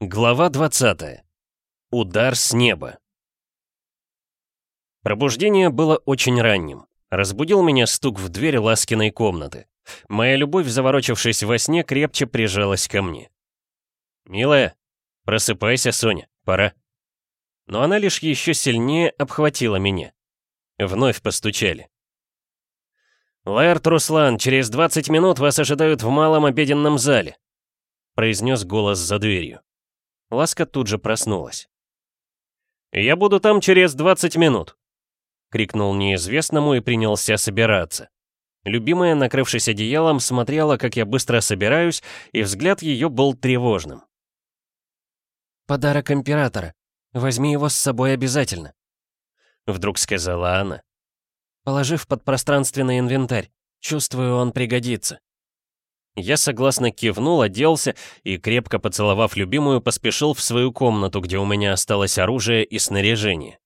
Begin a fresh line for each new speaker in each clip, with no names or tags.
Глава 20. Удар с неба. Пробуждение было очень ранним. Разбудил меня стук в дверь Ласкиной комнаты. Моя любовь, заворочившись во сне, крепче прижалась ко мне. «Милая, просыпайся, Соня, пора». Но она лишь еще сильнее обхватила меня. Вновь постучали. «Лэрт Руслан, через 20 минут вас ожидают в малом обеденном зале», произнес голос за дверью. Ласка тут же проснулась. «Я буду там через 20 минут», — крикнул неизвестному и принялся собираться. Любимая, накрывшись одеялом, смотрела, как я быстро собираюсь, и взгляд ее был тревожным.
«Подарок императора. Возьми его с собой обязательно», —
вдруг сказала она.
«Положи в подпространственный инвентарь. Чувствую, он пригодится».
Я согласно кивнул, оделся и, крепко поцеловав любимую, поспешил в свою комнату, где у меня осталось оружие и снаряжение.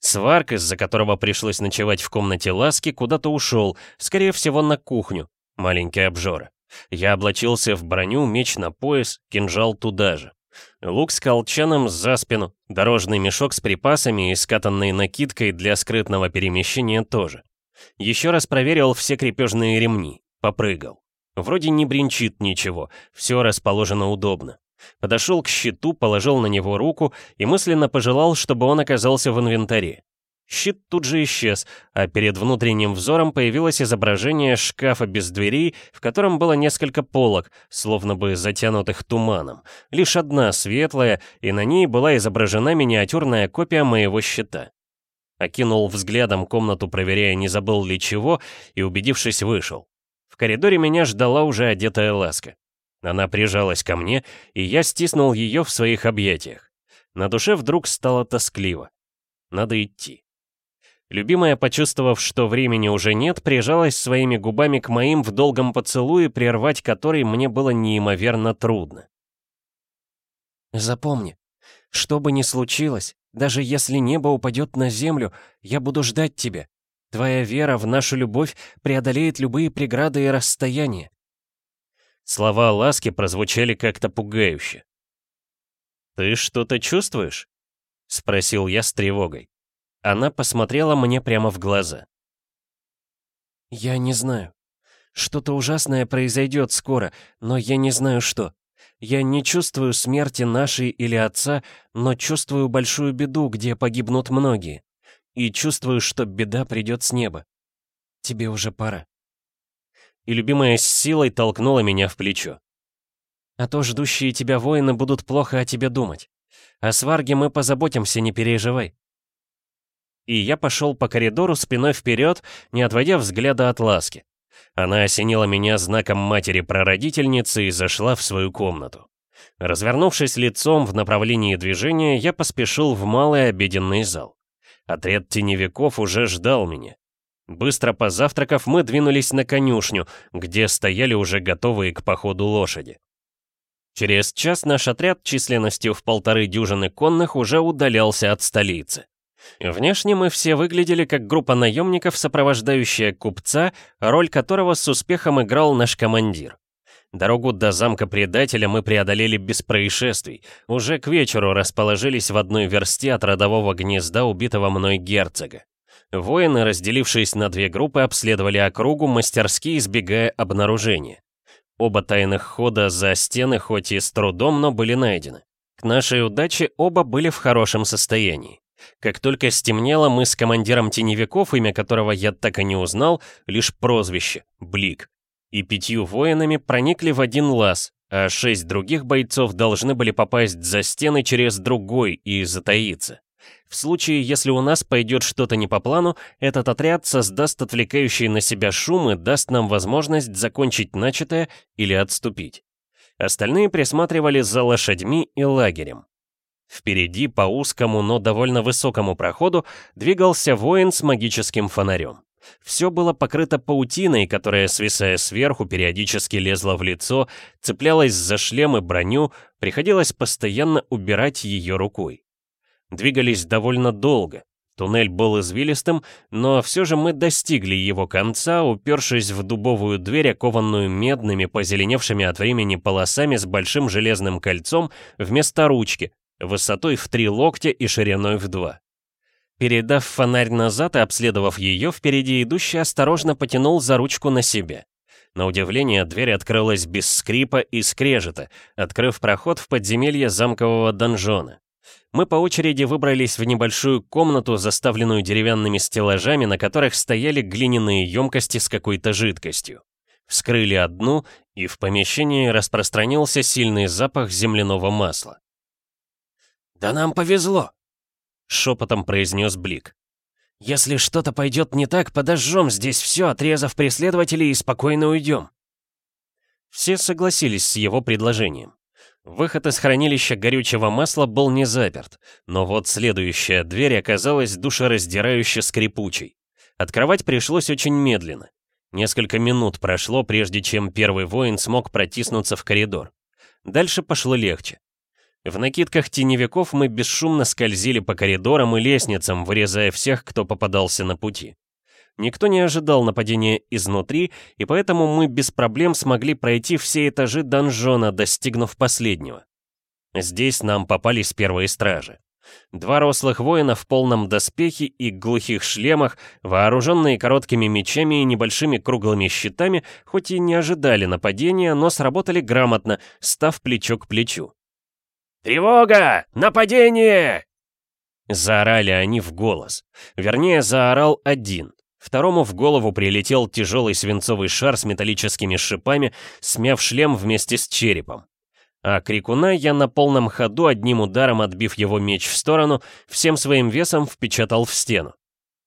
Сварк, из-за которого пришлось ночевать в комнате Ласки, куда-то ушел, скорее всего, на кухню. Маленький обжора. Я облачился в броню, меч на пояс, кинжал туда же. Лук с колчаном за спину, дорожный мешок с припасами и скатанной накидкой для скрытного перемещения тоже. Еще раз проверил все крепежные ремни, попрыгал. Вроде не бренчит ничего, все расположено удобно. Подошел к щиту, положил на него руку и мысленно пожелал, чтобы он оказался в инвентаре. Щит тут же исчез, а перед внутренним взором появилось изображение шкафа без дверей, в котором было несколько полок, словно бы затянутых туманом. Лишь одна светлая, и на ней была изображена миниатюрная копия моего щита. Окинул взглядом комнату, проверяя, не забыл ли чего, и, убедившись, вышел. Коридоре меня ждала уже одетая ласка. Она прижалась ко мне, и я стиснул ее в своих объятиях. На душе вдруг стало тоскливо. Надо идти. Любимая, почувствовав, что времени уже нет, прижалась своими губами к моим в долгом поцелуе, прервать который мне было неимоверно трудно.
«Запомни, что бы ни случилось, даже если небо упадет на землю, я буду ждать тебя. Твоя вера в нашу любовь преодолеет любые преграды и расстояния.
Слова ласки прозвучали как-то пугающе. «Ты что-то чувствуешь?» — спросил я с тревогой. Она посмотрела мне прямо в глаза.
«Я не знаю. Что-то ужасное произойдет скоро, но я не знаю что. Я не чувствую смерти нашей или отца, но чувствую большую беду, где погибнут многие. И чувствую, что беда придет с неба. Тебе уже пора»
и любимая с силой толкнула меня в плечо.
«А то ждущие тебя воины будут плохо о тебе думать. О сварге мы позаботимся, не переживай».
И я пошел по коридору спиной вперед, не отводя взгляда от ласки. Она осенила меня знаком матери-прародительницы и зашла в свою комнату. Развернувшись лицом в направлении движения, я поспешил в малый обеденный зал. Отряд теневиков уже ждал меня. Быстро позавтракав, мы двинулись на конюшню, где стояли уже готовые к походу лошади. Через час наш отряд численностью в полторы дюжины конных уже удалялся от столицы. Внешне мы все выглядели как группа наемников, сопровождающая купца, роль которого с успехом играл наш командир. Дорогу до замка предателя мы преодолели без происшествий. Уже к вечеру расположились в одной версте от родового гнезда убитого мной герцога. Воины, разделившись на две группы, обследовали округу, мастерски избегая обнаружения. Оба тайных хода за стены хоть и с трудом, но были найдены. К нашей удаче оба были в хорошем состоянии. Как только стемнело, мы с командиром теневиков, имя которого я так и не узнал, лишь прозвище — Блик, и пятью воинами проникли в один лаз, а шесть других бойцов должны были попасть за стены через другой и затаиться. В случае, если у нас пойдет что-то не по плану, этот отряд создаст отвлекающий на себя шум и даст нам возможность закончить начатое или отступить. Остальные присматривали за лошадьми и лагерем. Впереди по узкому, но довольно высокому проходу двигался воин с магическим фонарем. Все было покрыто паутиной, которая, свисая сверху, периодически лезла в лицо, цеплялась за шлем и броню, приходилось постоянно убирать ее рукой. Двигались довольно долго. Туннель был извилистым, но все же мы достигли его конца, упершись в дубовую дверь, окованную медными, позеленевшими от времени полосами с большим железным кольцом вместо ручки, высотой в три локтя и шириной в два. Передав фонарь назад и обследовав ее, впереди идущий осторожно потянул за ручку на себе. На удивление, дверь открылась без скрипа и скрежета, открыв проход в подземелье замкового донжона. Мы по очереди выбрались в небольшую комнату, заставленную деревянными стеллажами, на которых стояли глиняные емкости с какой-то жидкостью. Вскрыли одну, и в помещении распространился сильный запах земляного масла.
«Да нам повезло!»
— шепотом произнес Блик.
«Если что-то пойдет не так, подожжем здесь все, отрезав преследователей и спокойно уйдем».
Все согласились с его предложением. Выход из хранилища горючего масла был не заперт, но вот следующая дверь оказалась душераздирающе скрипучей. Открывать пришлось очень медленно. Несколько минут прошло, прежде чем первый воин смог протиснуться в коридор. Дальше пошло легче. В накидках теневиков мы бесшумно скользили по коридорам и лестницам, вырезая всех, кто попадался на пути. Никто не ожидал нападения изнутри, и поэтому мы без проблем смогли пройти все этажи донжона, достигнув последнего. Здесь нам попались первые стражи. Два рослых воина в полном доспехе и глухих шлемах, вооруженные короткими мечами и небольшими круглыми щитами, хоть и не ожидали нападения, но сработали грамотно, став плечо к плечу.
«Тревога! Нападение!»
Заорали они в голос. Вернее, заорал один. Второму в голову прилетел тяжелый свинцовый шар с металлическими шипами, смяв шлем вместе с черепом. А крикуна я на полном ходу, одним ударом отбив его меч в сторону, всем своим весом впечатал в стену.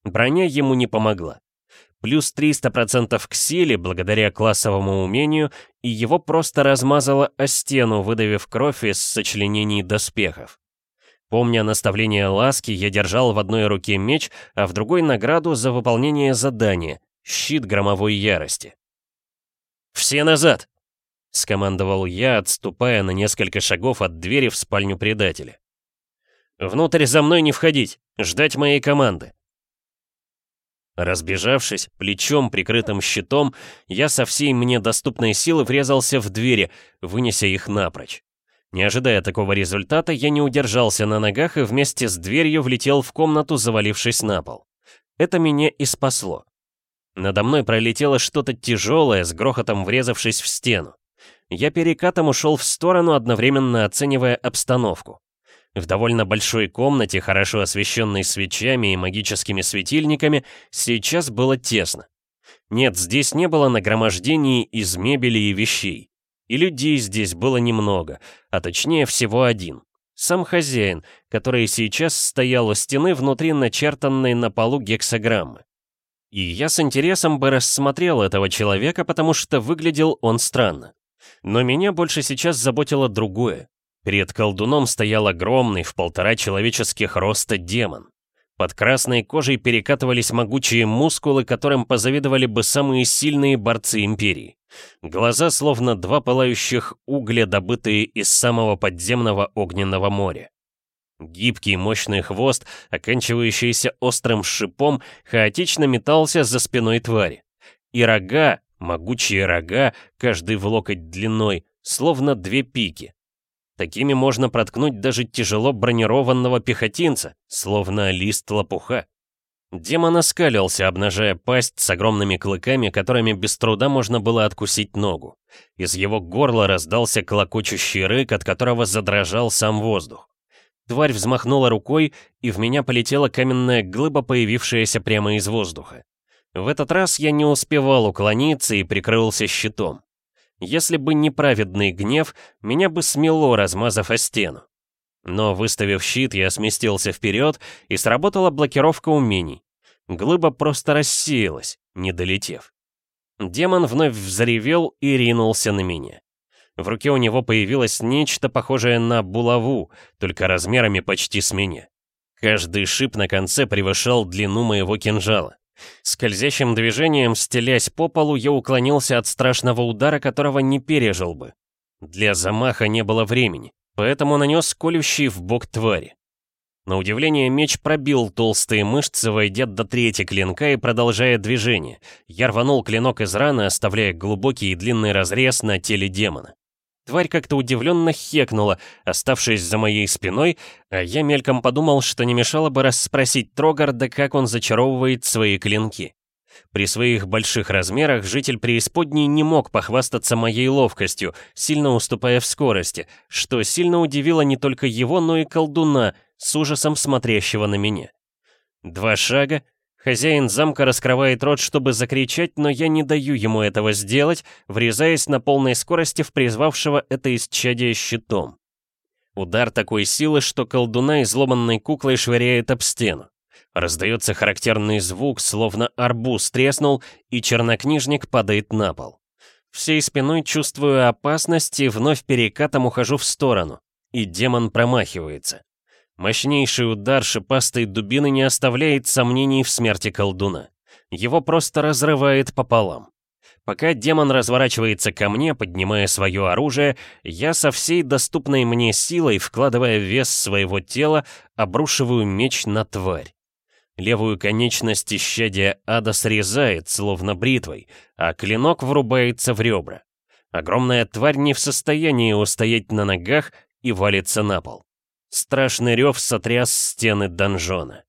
Броня ему не помогла. Плюс 300% к силе, благодаря классовому умению, и его просто размазало о стену, выдавив кровь из сочленений доспехов. Помня наставление ласки, я держал в одной руке меч, а в другой награду за выполнение задания — щит громовой ярости. «Все назад!» — скомандовал я, отступая на несколько шагов от двери в спальню предателя. «Внутрь за мной не входить, ждать моей команды». Разбежавшись, плечом, прикрытым щитом, я со всей мне доступной силы врезался в двери, вынеся их напрочь. Не ожидая такого результата, я не удержался на ногах и вместе с дверью влетел в комнату, завалившись на пол. Это меня и спасло. Надо мной пролетело что-то тяжелое, с грохотом врезавшись в стену. Я перекатом ушел в сторону, одновременно оценивая обстановку. В довольно большой комнате, хорошо освещенной свечами и магическими светильниками, сейчас было тесно. Нет, здесь не было нагромождений из мебели и вещей. И людей здесь было немного, а точнее всего один. Сам хозяин, который сейчас стоял у стены внутри начертанной на полу гексограммы. И я с интересом бы рассмотрел этого человека, потому что выглядел он странно. Но меня больше сейчас заботило другое. Перед колдуном стоял огромный, в полтора человеческих роста демон. Под красной кожей перекатывались могучие мускулы, которым позавидовали бы самые сильные борцы Империи. Глаза словно два пылающих угля, добытые из самого подземного огненного моря. Гибкий мощный хвост, оканчивающийся острым шипом, хаотично метался за спиной твари. И рога, могучие рога, каждый в локоть длиной, словно две пики. Такими можно проткнуть даже тяжело бронированного пехотинца, словно лист лопуха. Демон оскалился, обнажая пасть с огромными клыками, которыми без труда можно было откусить ногу. Из его горла раздался клокочущий рык, от которого задрожал сам воздух. Тварь взмахнула рукой, и в меня полетела каменная глыба, появившаяся прямо из воздуха. В этот раз я не успевал уклониться и прикрылся щитом. Если бы не праведный гнев, меня бы смело, размазав о стену. Но, выставив щит, я сместился вперед, и сработала блокировка умений. Глыба просто рассеялась, не долетев. Демон вновь взревел и ринулся на меня. В руке у него появилось нечто похожее на булаву, только размерами почти с меня. Каждый шип на конце превышал длину моего кинжала. Скользящим движением, стелясь по полу, я уклонился от страшного удара, которого не пережил бы. Для замаха не было времени поэтому нанес колющий в бок твари. На удивление, меч пробил толстые мышцы, войдя до трети клинка и продолжая движение. Я рванул клинок из раны, оставляя глубокий и длинный разрез на теле демона. Тварь как-то удивленно хекнула, оставшись за моей спиной, а я мельком подумал, что не мешало бы расспросить Трогарда, как он зачаровывает свои клинки. При своих больших размерах житель преисподней не мог похвастаться моей ловкостью, сильно уступая в скорости, что сильно удивило не только его, но и колдуна, с ужасом смотрящего на меня. Два шага, хозяин замка раскрывает рот, чтобы закричать, но я не даю ему этого сделать, врезаясь на полной скорости в призвавшего это исчадие щитом. Удар такой силы, что колдуна изломанной куклой швыряет об стену. Раздается характерный звук, словно арбуз треснул, и чернокнижник падает на пол. Всей спиной чувствую опасность и вновь перекатом ухожу в сторону. И демон промахивается. Мощнейший удар шипастой дубины не оставляет сомнений в смерти колдуна. Его просто разрывает пополам. Пока демон разворачивается ко мне, поднимая свое оружие, я со всей доступной мне силой, вкладывая вес своего тела, обрушиваю меч на тварь. Левую конечность исчадия ада срезает, словно бритвой, а клинок врубается в ребра. Огромная тварь не в состоянии устоять на ногах и валится на пол. Страшный рев сотряс стены донжона.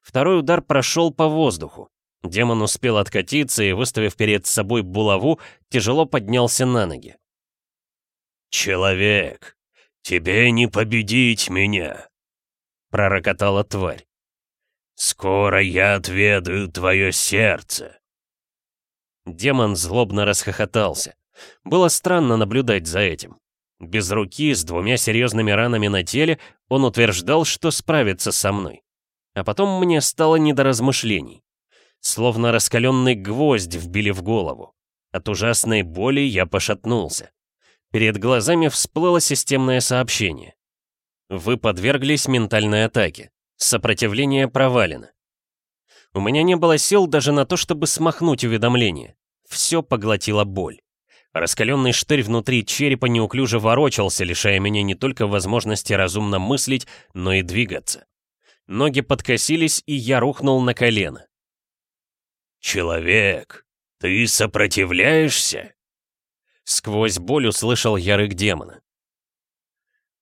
Второй удар прошел по воздуху. Демон успел откатиться и, выставив перед собой булаву, тяжело поднялся на ноги.
«Человек, тебе не победить меня!» — пророкотала тварь. «Скоро я отведаю твое сердце!»
Демон злобно расхохотался. Было странно наблюдать за этим. Без руки, с двумя серьезными ранами на теле, он утверждал, что справится со мной. А потом мне стало не до размышлений. Словно раскаленный гвоздь вбили в голову. От ужасной боли я пошатнулся. Перед глазами всплыло системное сообщение. Вы подверглись ментальной атаке. Сопротивление провалено. У меня не было сил даже на то, чтобы смахнуть уведомление. Все поглотила боль. Раскаленный штырь внутри черепа неуклюже ворочался, лишая меня не только возможности разумно мыслить, но и двигаться. Ноги подкосились, и я рухнул на колено.
«Человек, ты сопротивляешься?»
Сквозь боль услышал ярык демона.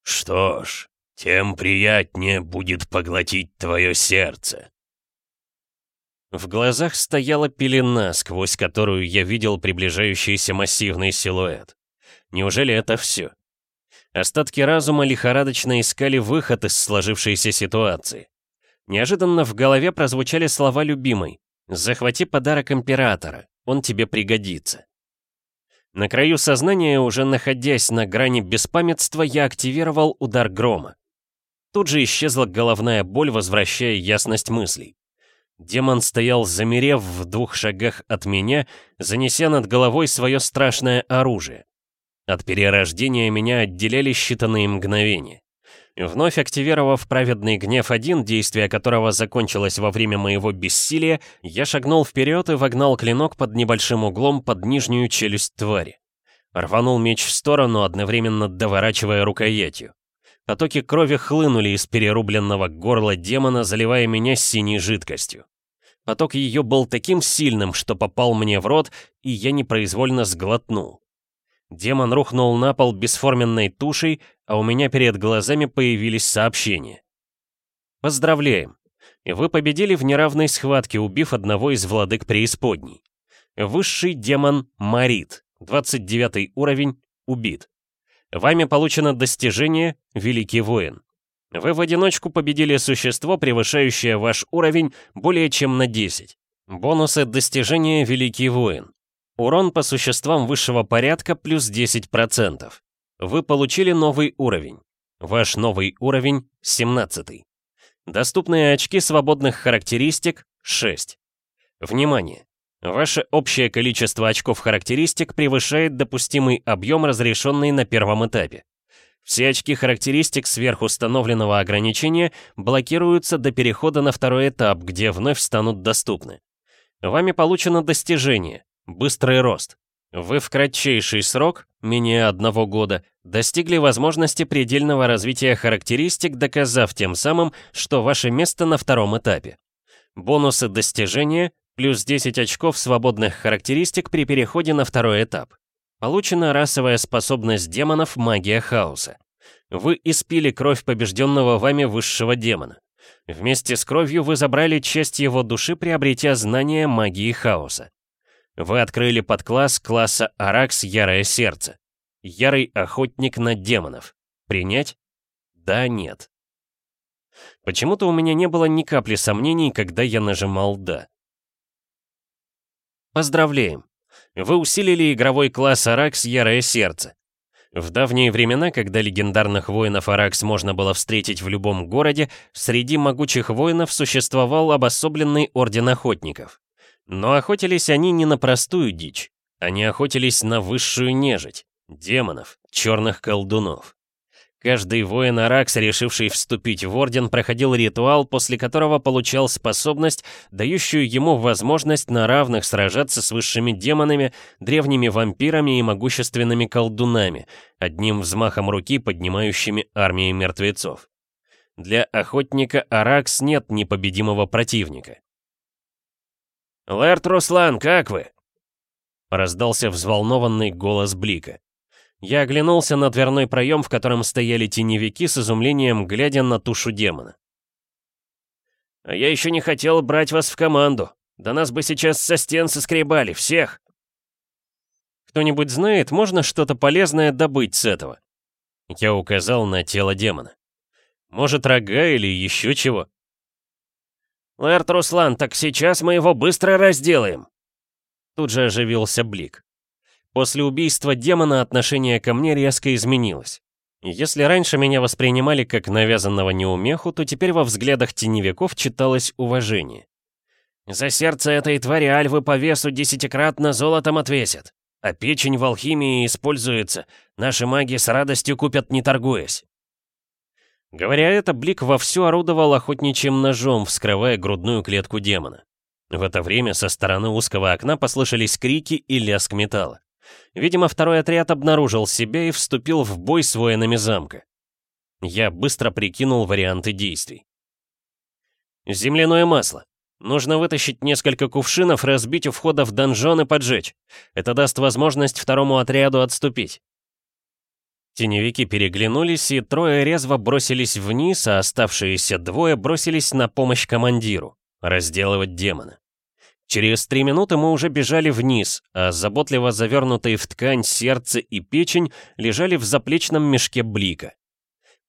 «Что ж, тем приятнее будет поглотить твое сердце».
В глазах стояла пелена, сквозь которую я видел приближающийся массивный силуэт. Неужели это все? Остатки разума лихорадочно искали выход из сложившейся ситуации. Неожиданно в голове прозвучали слова любимой. «Захвати подарок императора, он тебе пригодится». На краю сознания, уже находясь на грани беспамятства, я активировал удар грома. Тут же исчезла головная боль, возвращая ясность мыслей. Демон стоял, замерев в двух шагах от меня, занеся над головой свое страшное оружие. От перерождения меня отделяли считанные мгновения. Вновь активировав праведный гнев один, действие которого закончилось во время моего бессилия, я шагнул вперед и вогнал клинок под небольшим углом под нижнюю челюсть твари. Рванул меч в сторону, одновременно доворачивая рукоятью. Потоки крови хлынули из перерубленного горла демона, заливая меня синей жидкостью. Поток ее был таким сильным, что попал мне в рот, и я непроизвольно сглотнул. Демон рухнул на пол бесформенной тушей, а у меня перед глазами появились сообщения. Поздравляем! Вы победили в неравной схватке, убив одного из владык преисподней. Высший демон Марит, 29 уровень, убит. Вами получено достижение «Великий воин». Вы в одиночку победили существо, превышающее ваш уровень более чем на 10. Бонусы достижения «Великий воин». Урон по существам высшего порядка плюс 10%. Вы получили новый уровень. Ваш новый уровень 17. Доступные очки свободных характеристик 6. Внимание! Ваше общее количество очков характеристик превышает допустимый объем, разрешенный на первом этапе. Все очки характеристик сверхустановленного ограничения блокируются до перехода на второй этап, где вновь станут доступны. Вами получено достижение «Быстрый рост». Вы в кратчайший срок, менее одного года, достигли возможности предельного развития характеристик, доказав тем самым, что ваше место на втором этапе. Бонусы достижения плюс 10 очков свободных характеристик при переходе на второй этап. Получена расовая способность демонов магия хаоса. Вы испили кровь побежденного вами высшего демона. Вместе с кровью вы забрали часть его души, приобретя знания магии хаоса. Вы открыли подкласс класса Аракс Ярое Сердце. Ярый охотник на демонов. Принять? Да, нет. Почему-то у меня не было ни капли сомнений, когда я нажимал «да». Поздравляем! Вы усилили игровой класс Аракс Ярое Сердце. В давние времена, когда легендарных воинов Аракс можно было встретить в любом городе, среди могучих воинов существовал обособленный орден охотников. Но охотились они не на простую дичь. Они охотились на высшую нежить, демонов, черных колдунов. Каждый воин Аракс, решивший вступить в Орден, проходил ритуал, после которого получал способность, дающую ему возможность на равных сражаться с высшими демонами, древними вампирами и могущественными колдунами, одним взмахом руки поднимающими армии мертвецов. Для охотника Аракс нет непобедимого противника. «Лэрт Руслан, как вы?» Раздался взволнованный голос Блика. Я оглянулся на дверной проем, в котором стояли теневики с изумлением, глядя на тушу демона. «А я еще не хотел брать вас в команду. Да нас бы сейчас со стен соскребали, всех!» «Кто-нибудь знает, можно что-то полезное добыть с этого?» Я указал на тело демона. «Может, рога или еще чего?» «Лэрт Руслан, так сейчас мы его быстро разделаем!» Тут же оживился Блик. После убийства демона отношение ко мне резко изменилось. Если раньше меня воспринимали как навязанного неумеху, то теперь во взглядах теневиков читалось уважение. «За сердце этой твари альвы по весу десятикратно золотом отвесят, а печень в алхимии используется, наши маги с радостью купят, не торгуясь». Говоря это, Блик вовсю орудовал охотничьим ножом, вскрывая грудную клетку демона. В это время со стороны узкого окна послышались крики и лязг металла. Видимо, второй отряд обнаружил себя и вступил в бой с воинами замка. Я быстро прикинул варианты действий. Земляное масло. Нужно вытащить несколько кувшинов, разбить у входа в донжон и поджечь. Это даст возможность второму отряду отступить. Теневики переглянулись, и трое резво бросились вниз, а оставшиеся двое бросились на помощь командиру, разделывать демона. Через три минуты мы уже бежали вниз, а заботливо завернутые в ткань сердце и печень лежали в заплечном мешке блика.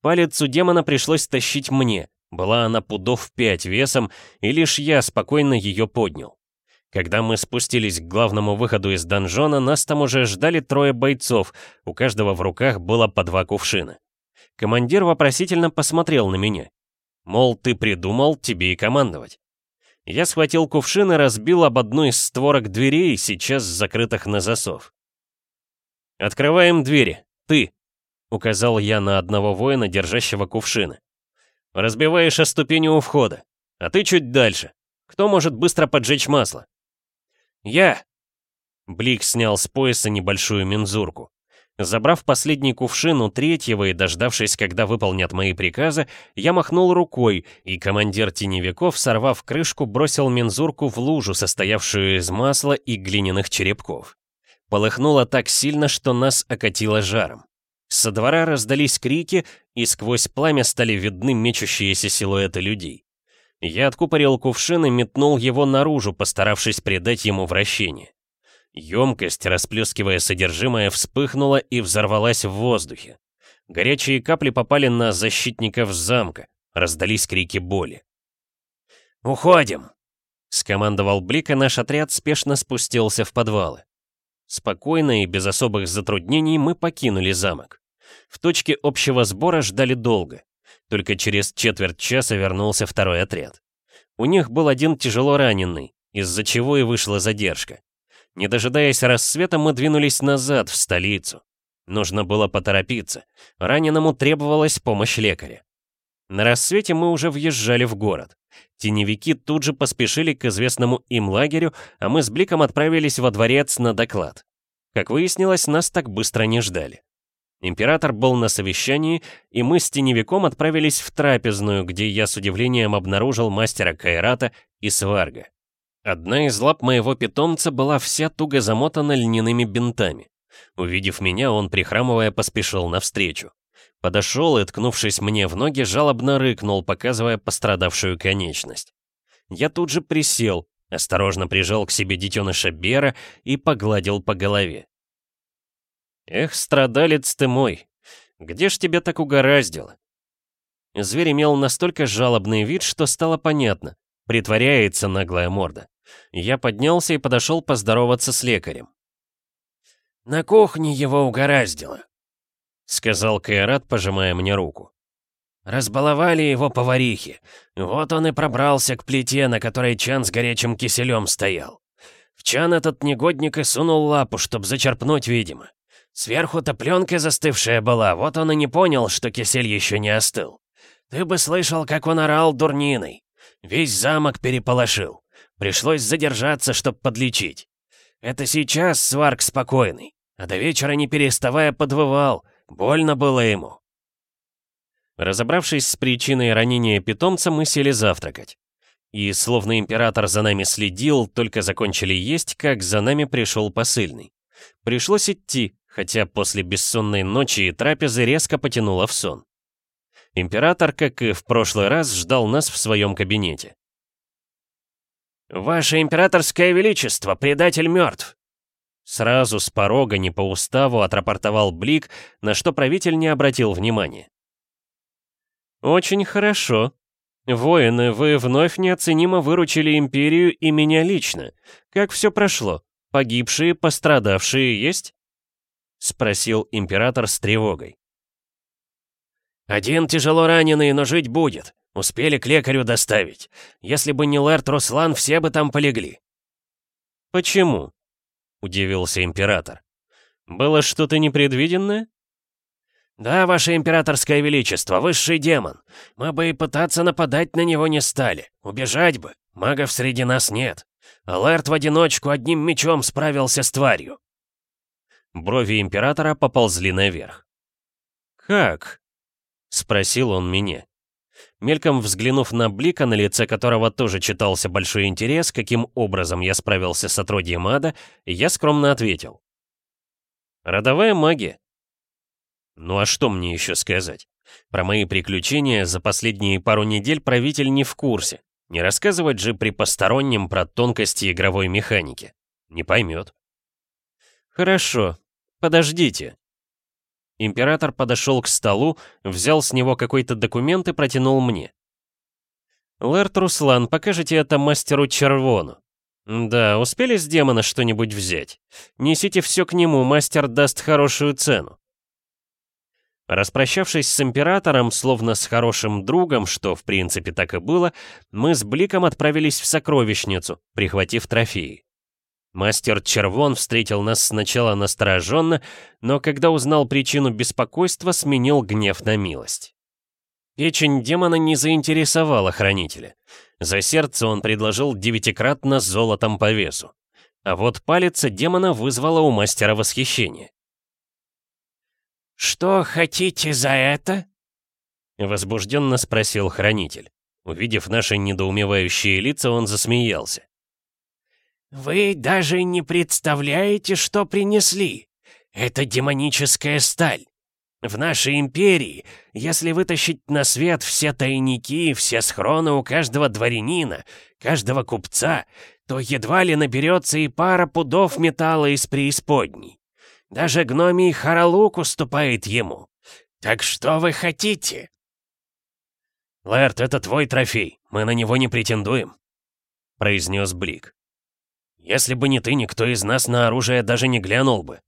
Палец у демона пришлось тащить мне, была она пудов пять весом, и лишь я спокойно ее поднял. Когда мы спустились к главному выходу из донжона, нас там уже ждали трое бойцов, у каждого в руках было по два кувшина. Командир вопросительно посмотрел на меня. Мол, ты придумал, тебе и командовать. Я схватил кувшин и разбил об одну из створок дверей, сейчас закрытых на засов. «Открываем двери. Ты!» — указал я на одного воина, держащего кувшины. «Разбиваешь о ступени у входа. А ты чуть дальше. Кто может быстро поджечь масло?» «Я!» Блик снял с пояса небольшую мензурку. Забрав последний кувшин у третьего и дождавшись, когда выполнят мои приказы, я махнул рукой, и командир теневиков, сорвав крышку, бросил мензурку в лужу, состоявшую из масла и глиняных черепков. Полыхнуло так сильно, что нас окатило жаром. Со двора раздались крики, и сквозь пламя стали видны мечущиеся силуэты людей. Я откупорил кувшин и метнул его наружу, постаравшись придать ему вращение. Емкость, расплескивая содержимое, вспыхнула и взорвалась в воздухе. Горячие капли попали на защитников замка. Раздались крики боли. «Уходим!» — скомандовал Блик, и наш отряд спешно спустился в подвалы. Спокойно и без особых затруднений мы покинули замок. В точке общего сбора ждали долго. Только через четверть часа вернулся второй отряд. У них был один тяжело раненый, из-за чего и вышла задержка. Не дожидаясь рассвета, мы двинулись назад, в столицу. Нужно было поторопиться. Раненому требовалась помощь лекаря. На рассвете мы уже въезжали в город. Теневики тут же поспешили к известному им лагерю, а мы с Бликом отправились во дворец на доклад. Как выяснилось, нас так быстро не ждали. Император был на совещании, и мы с теневиком отправились в трапезную, где я с удивлением обнаружил мастера Кайрата и Сварга. Одна из лап моего питомца была вся туго замотана льняными бинтами. Увидев меня, он, прихрамывая, поспешил навстречу. Подошел и, ткнувшись мне в ноги, жалобно рыкнул, показывая пострадавшую конечность. Я тут же присел, осторожно прижал к себе детеныша Бера и погладил по голове. «Эх, страдалец ты мой! Где ж тебя так угораздило?» Зверь имел настолько жалобный вид, что стало понятно. Притворяется наглая морда. Я поднялся и подошел поздороваться с лекарем.
«На кухне его угораздило», — сказал
Кайрат, пожимая мне руку.
«Разбаловали его поварихи. Вот он и пробрался к плите, на которой чан с горячим киселем стоял. В чан этот негодник и сунул лапу, чтоб зачерпнуть, видимо. Сверху-то пленка застывшая была, вот он и не понял, что кисель еще не остыл. Ты бы слышал, как он орал дурниной. Весь замок переполошил. Пришлось задержаться, чтоб подлечить. Это сейчас сварк спокойный, а до вечера не переставая подвывал. Больно было ему.
Разобравшись с причиной ранения питомца, мы сели завтракать. И, словно император за нами следил, только закончили есть, как за нами пришел посыльный. Пришлось идти, хотя после бессонной ночи и трапезы резко потянуло в сон. Император, как и в прошлый раз, ждал нас в своем кабинете.
«Ваше императорское величество, предатель мертв!»
Сразу с порога, не по уставу, отрапортовал Блик, на что правитель не обратил внимания. «Очень хорошо. Воины, вы вновь неоценимо выручили Империю и меня лично. Как все прошло? Погибшие, пострадавшие есть?» Спросил император с тревогой.
«Один тяжело раненый, но жить будет. Успели к лекарю доставить. Если бы не Лэрт Руслан, все бы там полегли».
«Почему?» — удивился император. «Было что-то непредвиденное?»
«Да, ваше императорское величество, высший демон. Мы бы и пытаться нападать на него не стали. Убежать бы. Магов среди нас нет. А Лэрт в одиночку одним мечом справился с тварью».
Брови императора поползли наверх. «Как?» — спросил он меня. Мельком взглянув на Блика, на лице которого тоже читался большой интерес, каким образом я справился с отродьем ада, я скромно ответил. «Родовая магия». Ну а что мне еще сказать? Про мои приключения за последние пару недель правитель не в курсе. Не рассказывать же при постороннем про тонкости игровой механики. Не поймет. «Хорошо. Подождите», Император подошел к столу, взял с него какой-то документ и протянул мне. «Лэрт Руслан, покажите это мастеру Червону». «Да, успели с демона что-нибудь взять? Несите все к нему, мастер даст хорошую цену». Распрощавшись с императором, словно с хорошим другом, что в принципе так и было, мы с Бликом отправились в сокровищницу, прихватив трофеи. Мастер Червон встретил нас сначала настороженно, но когда узнал причину беспокойства, сменил гнев на милость. Печень демона не заинтересовала хранителя. За сердце он предложил девятикратно золотом по весу. А вот палец демона вызвала у мастера восхищение.
«Что хотите за это?»
Возбужденно спросил хранитель. Увидев наши недоумевающие лица, он засмеялся.
«Вы даже не представляете, что принесли. Это демоническая сталь. В нашей империи, если вытащить на свет все тайники, все схроны у каждого дворянина, каждого купца, то едва ли наберется и пара пудов металла из преисподней. Даже гномий Харалук уступает ему. Так что вы хотите?»
«Лэрт, это твой трофей, мы на него не претендуем», — произнес Блик. Если бы не ты, никто из нас на оружие даже не глянул бы.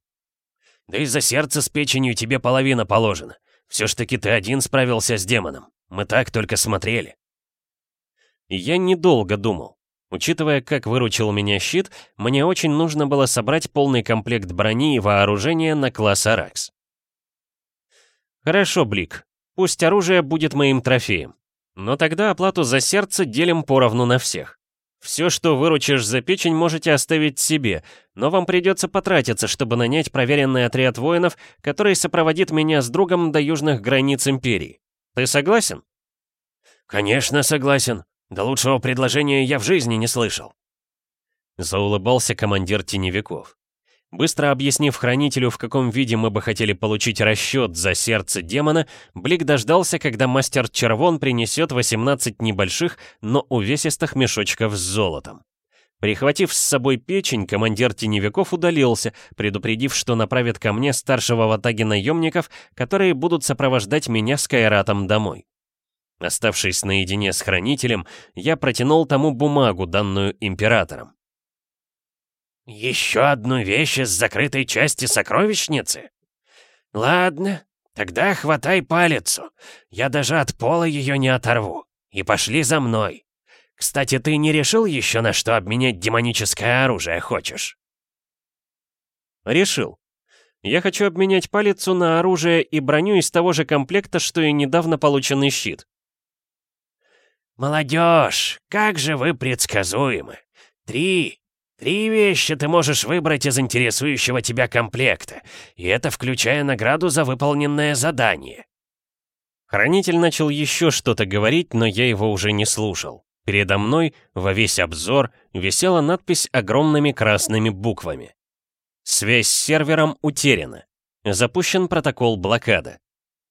Да и за сердце с печенью тебе половина положена. Все ж таки ты один справился с демоном. Мы так только смотрели.
Я недолго думал. Учитывая, как выручил меня щит, мне очень нужно было собрать полный комплект брони и вооружения на класс Аракс. Хорошо, Блик. Пусть оружие будет моим трофеем. Но тогда оплату за сердце делим поровну на всех. Все, что выручишь за печень, можете оставить себе, но вам придется потратиться, чтобы нанять проверенный отряд воинов, который сопроводит меня с другом до южных границ Империи. Ты согласен?»
«Конечно согласен. Да лучшего предложения я в жизни не слышал».
Заулыбался командир теневиков. Быстро объяснив хранителю, в каком виде мы бы хотели получить расчет за сердце демона, Блик дождался, когда мастер Червон принесет 18 небольших, но увесистых мешочков с золотом. Прихватив с собой печень, командир теневиков удалился, предупредив, что направит ко мне старшего в атаге наемников, которые будут сопровождать меня с Кайратом домой. Оставшись наедине с хранителем, я протянул тому бумагу, данную императором.
«Еще одну вещь из закрытой части сокровищницы? Ладно, тогда хватай палицу. Я даже от пола ее не оторву. И пошли за мной. Кстати, ты не решил еще на что обменять демоническое оружие хочешь?»
«Решил. Я хочу обменять палицу на оружие и броню из того же комплекта, что и недавно полученный щит».
«Молодежь, как же вы предсказуемы! Три, Три вещи ты можешь выбрать из интересующего тебя комплекта, и это включая награду за выполненное задание.
Хранитель начал еще что-то говорить, но я его уже не слушал. Передо мной, во весь обзор, висела надпись огромными красными буквами. Связь с сервером утеряна. Запущен протокол блокада.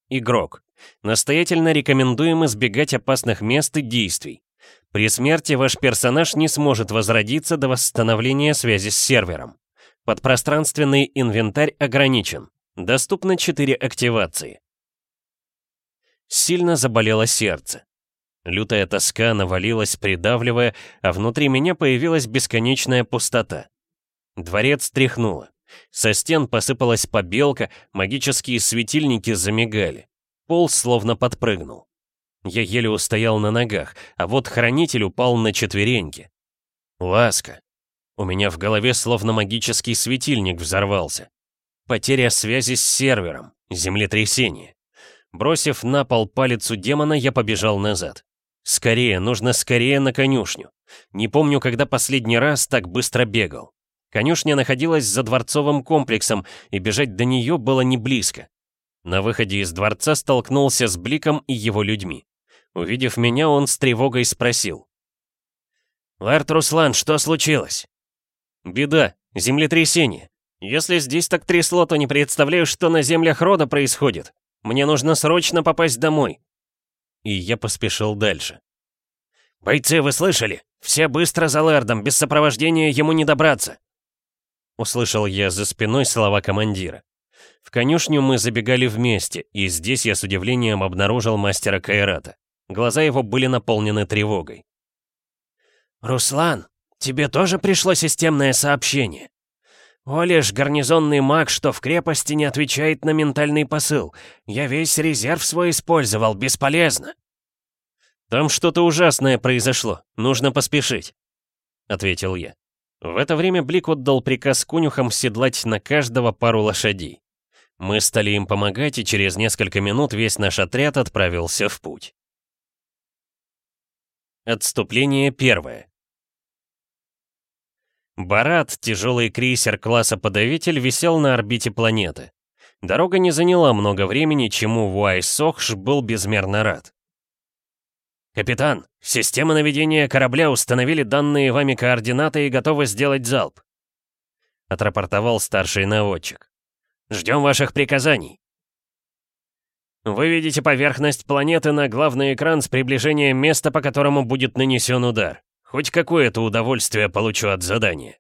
Игрок. Настоятельно рекомендуем избегать опасных мест и действий. При смерти ваш персонаж не сможет возродиться до восстановления связи с сервером. Подпространственный инвентарь ограничен. Доступно 4 активации. Сильно заболело сердце. Лютая тоска навалилась, придавливая, а внутри меня появилась бесконечная пустота. Дворец тряхнуло. Со стен посыпалась побелка, магические светильники замигали. Пол словно подпрыгнул. Я еле устоял на ногах, а вот хранитель упал на четвереньки. Ласка. У меня в голове словно магический светильник взорвался. Потеря связи с сервером, землетрясение. Бросив на пол палец у демона, я побежал назад. Скорее, нужно скорее на конюшню. Не помню, когда последний раз так быстро бегал. Конюшня находилась за дворцовым комплексом, и бежать до нее было не близко. На выходе из дворца столкнулся с Бликом и его людьми. Увидев меня, он с тревогой спросил. «Лэрт Руслан, что случилось?» «Беда, землетрясение. Если здесь так трясло, то не представляю, что на землях рода происходит. Мне нужно срочно попасть домой». И я поспешил дальше. «Бойцы, вы слышали? Все быстро за Лэрдом, без сопровождения ему не добраться!» Услышал я за спиной слова командира. В конюшню мы забегали вместе, и здесь я с удивлением обнаружил мастера Кайрата. Глаза его были наполнены тревогой. «Руслан, тебе тоже пришло системное сообщение? Олиш, гарнизонный маг, что в крепости не отвечает на ментальный посыл. Я весь резерв свой использовал, бесполезно». «Там что-то ужасное произошло, нужно поспешить», — ответил я. В это время Блик отдал приказ конюхам седлать на каждого пару лошадей. Мы стали им помогать, и через несколько минут весь наш отряд отправился в путь. Отступление первое. Барат, тяжелый крейсер класса «Подавитель», висел на орбите планеты. Дорога не заняла много времени, чему Вуай Сохш был безмерно рад. «Капитан, система наведения корабля установили данные вами координаты и готовы сделать залп», отрапортовал старший наводчик. «Ждем ваших приказаний». Выведите поверхность планеты на главный экран с приближением места, по которому будет нанесен удар. Хоть какое-то удовольствие получу от задания.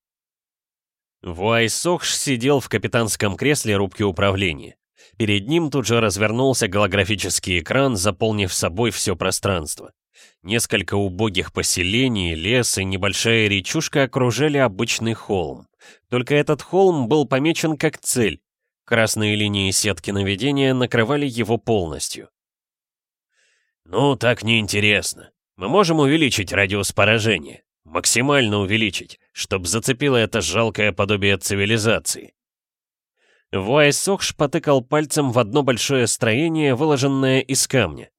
Вуай Сохш сидел в капитанском кресле рубки управления. Перед ним тут же развернулся голографический экран, заполнив собой все пространство. Несколько убогих поселений, лес и небольшая речушка окружали обычный холм. Только этот холм был помечен как цель, Красные линии сетки наведения накрывали его полностью. «Ну, так неинтересно. Мы можем увеличить радиус поражения. Максимально увеличить, чтобы зацепило это жалкое подобие цивилизации». Вуайсохш потыкал пальцем в одно большое строение, выложенное из камня.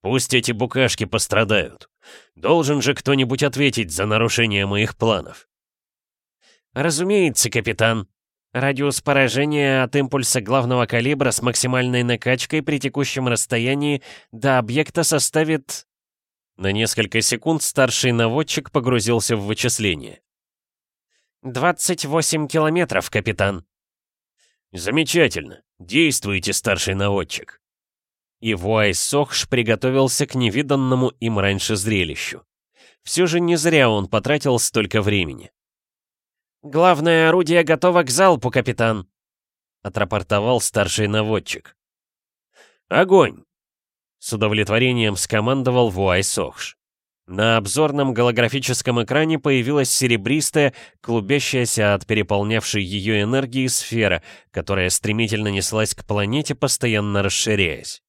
Пусть эти букашки пострадают. Должен же кто-нибудь ответить за нарушение моих планов.
Разумеется, капитан. Радиус поражения от импульса главного калибра с максимальной накачкой при текущем расстоянии до объекта составит...
На несколько секунд старший наводчик погрузился в вычисление.
«28 километров, капитан».
«Замечательно. Действуйте, старший наводчик».
И Вуай Сохш приготовился к невиданному им раньше зрелищу. Все же не зря он потратил столько времени.
«Главное орудие готово к залпу, капитан», — отрапортовал старший наводчик.
«Огонь!»
— с удовлетворением скомандовал Вуай Сохш. На обзорном голографическом экране появилась серебристая, клубящаяся от переполнявшей ее энергии сфера, которая стремительно неслась к планете, постоянно расширяясь.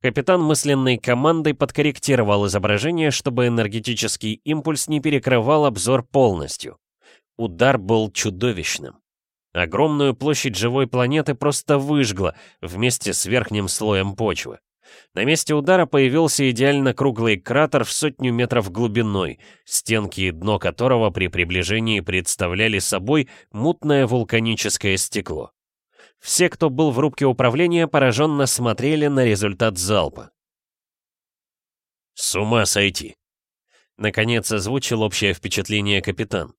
Капитан мысленной командой подкорректировал изображение, чтобы энергетический импульс не перекрывал обзор полностью. Удар был чудовищным. Огромную площадь живой планеты просто выжгло вместе с верхним слоем почвы. На месте удара появился идеально круглый кратер в сотню метров глубиной, стенки и дно которого при приближении представляли собой мутное вулканическое стекло. Все, кто был в рубке управления, пораженно смотрели на результат залпа.
«С ума сойти!»
Наконец озвучил общее впечатление капитан.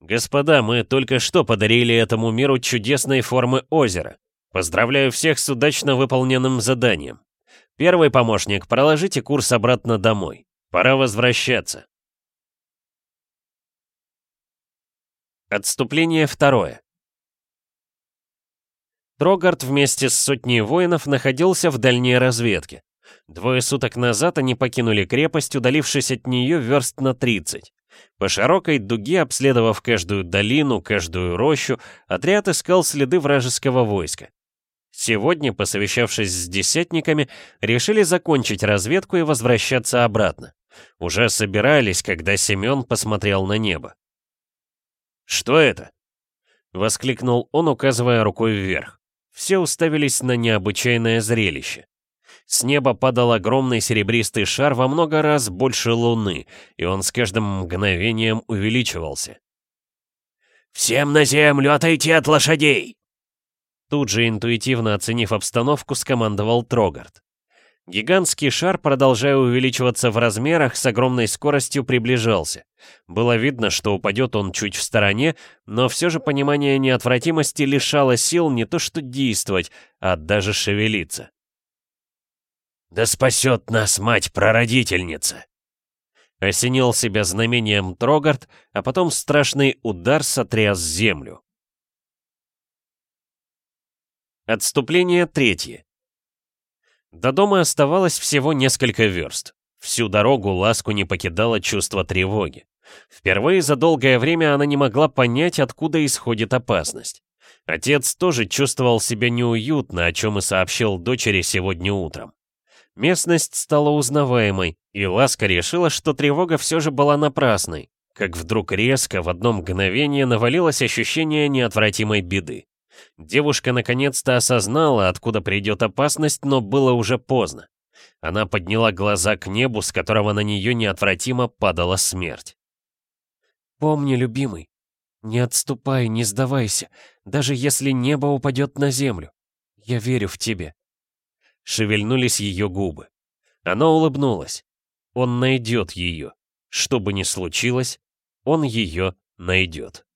«Господа, мы только что подарили этому миру чудесной формы озера. Поздравляю всех с удачно выполненным заданием. Первый помощник, проложите курс обратно домой. Пора возвращаться». Отступление второе. Трогард вместе с сотней воинов находился в дальней разведке. Двое суток назад они покинули крепость, удалившись от нее верст на 30. По широкой дуге, обследовав каждую долину, каждую рощу, отряд искал следы вражеского войска. Сегодня, посовещавшись с десятниками, решили закончить разведку и возвращаться обратно. Уже собирались, когда Семен посмотрел на небо.
«Что это?»
— воскликнул он, указывая рукой вверх. Все уставились на необычайное зрелище. С неба падал огромный серебристый шар во много раз больше Луны, и он с каждым мгновением увеличивался.
«Всем на землю отойти от лошадей!»
Тут же, интуитивно оценив обстановку, скомандовал Трогард. Гигантский шар, продолжая увеличиваться в размерах, с огромной скоростью приближался. Было видно, что упадет он чуть в стороне, но все же понимание неотвратимости лишало сил не то что действовать, а даже шевелиться.
«Да спасет нас мать-прародительница!»
Осенил себя знамением Трогард, а потом страшный удар сотряс землю. Отступление третье. До дома оставалось всего несколько верст. Всю дорогу Ласку не покидало чувство тревоги. Впервые за долгое время она не могла понять, откуда исходит опасность. Отец тоже чувствовал себя неуютно, о чем и сообщил дочери сегодня утром. Местность стала узнаваемой, и Ласка решила, что тревога все же была напрасной, как вдруг резко в одно мгновение навалилось ощущение неотвратимой беды. Девушка наконец-то осознала, откуда придет опасность, но было уже поздно. Она подняла глаза к небу, с которого на нее неотвратимо падала смерть. «Помни, любимый, не отступай, не сдавайся, даже если небо упадет на землю. Я верю в тебе». Шевельнулись ее губы. Она улыбнулась. Он найдет ее. Что бы ни случилось, он ее найдет.